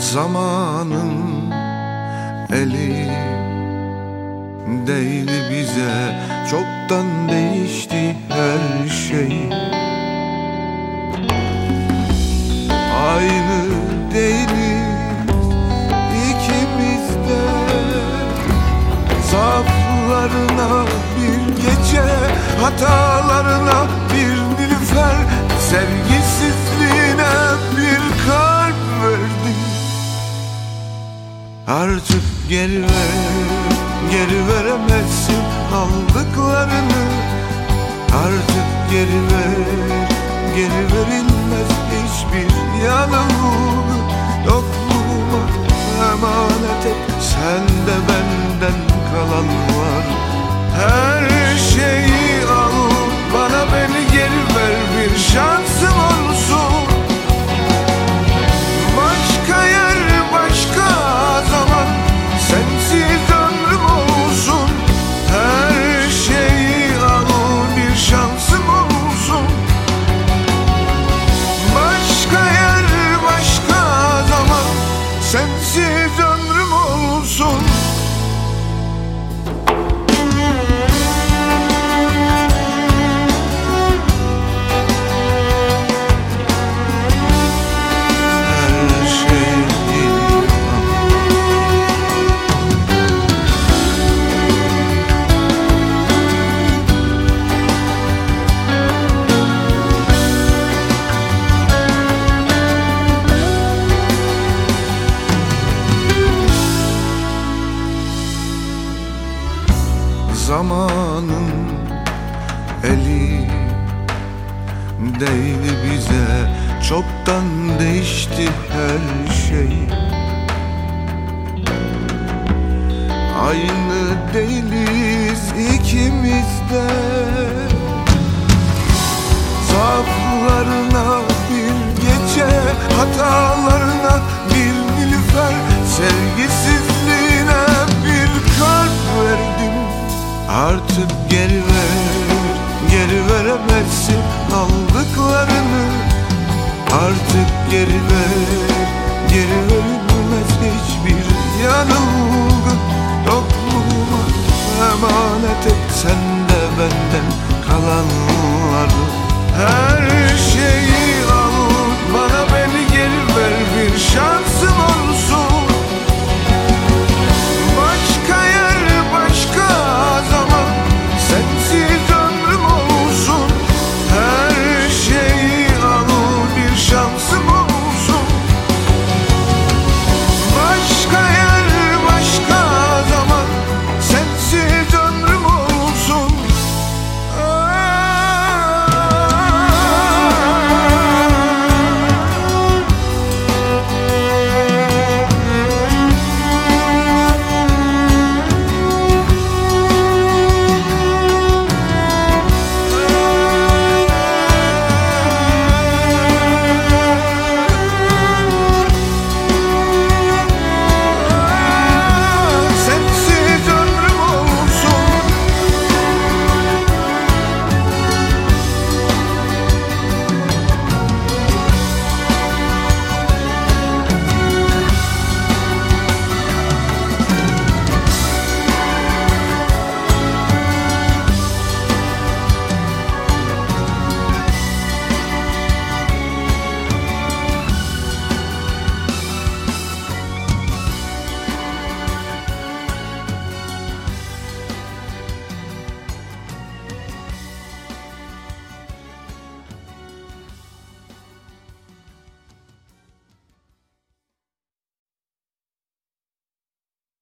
Zamanın eli değil bize. Çoktan değişti her şey. Aynı değiliz ikimiz de. Zaaflarına bir gece Hatalarına bir nilüfer. Sevgisizliğine bir kalp verdim Artık geri ver, geri veremezsin aldıklarını. Artık geri ver, geri verilmez hiçbir yanılgı Yokluğuma emanet et, sende benden kalan var. Her şeyi Zamanın eli değdi bize. Çoktan değişti her şey. Aynı değiliz ikimiz de. Zaaflarına bir gece Hatalarına Artık geri ver, geri veremezsin aldıklarını. Artık geri ver, geri verilmez hiçbir yanılgı. Yokluğuma emanet et sen de benden kalanları. Her